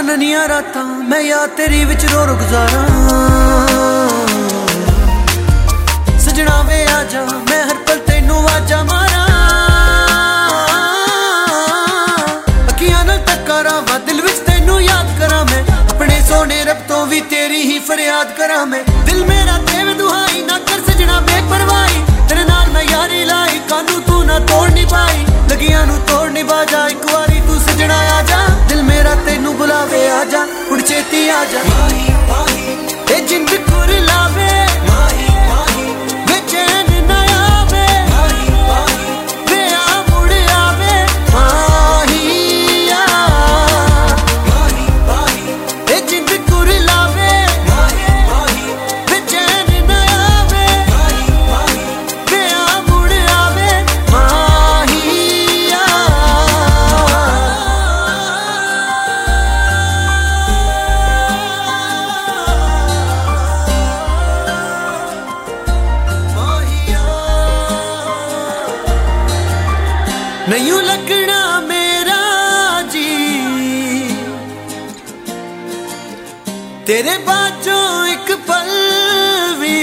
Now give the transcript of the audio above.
ਕਿੰਨੀਆਂ ਰਾਤਾਂ ਮੈਂ ਯਾਦ ਤੇਰੀ ਵਿੱਚ ਰੋ ਰੋ ਗੁਜ਼ਾਰਾਂ ਸਜਣਾ ਵੇ ਆ ਜਾ, ਮੈਂ ਹਰ ਪਲ ਤੈਨੂੰ ਆਜਾ ਮਾਰਾਂ। ਅੱਖੀਆਂ ਨਾਲ ਟੱਕਰਾਂ ਵਾ ਦਿਲ ਵਿੱਚ ਤੈਨੂੰ ਯਾਦ ਕਰਾਂ ਮੈਂ। ਆਪਣੇ ਸੋਹਣੇ ਰੱਬ ਤੋਂ ਵੀ ਤੇਰੀ ਹੀ ਫਰਿਆਦ ਕਰਾਂ ਮੈਂ। ਦਿਲ ਮੇਰਾ ਦੇਵ ਦੁਹਾਈ, ਨਾ ਕਰ ਸਜਣਾ ਬੇਪਰਵਾਹੀ। ਤੇਰੇ ਨਾਲ ਮੈਂ ਯਾਰੀ ਲਾਈ, ਕਾਨੂੰ ਤੂੰ ਨਾ ਤੋੜ ਨਹੀਂ ਪਾਈ। ਲਗੀਆਂ ਨੂੰ ਤੋੜ ਨਹੀਂ ਬਾਜਾ ਇੱਕ ਵਾਰੀ ਤੂੰ ਸਜਣਾ ਆ ਜਾ। ਆ ਜਾ ਹੁਣ ਛੇਤੀ ਆ ਜਾ। ਨਹੀਂ ਲੱਗਣਾ ਮੇਰਾ ਜੀ। ਤੇਰੇ ਬਾਝੋਂ ਇੱਕ ਪਲ ਵੀ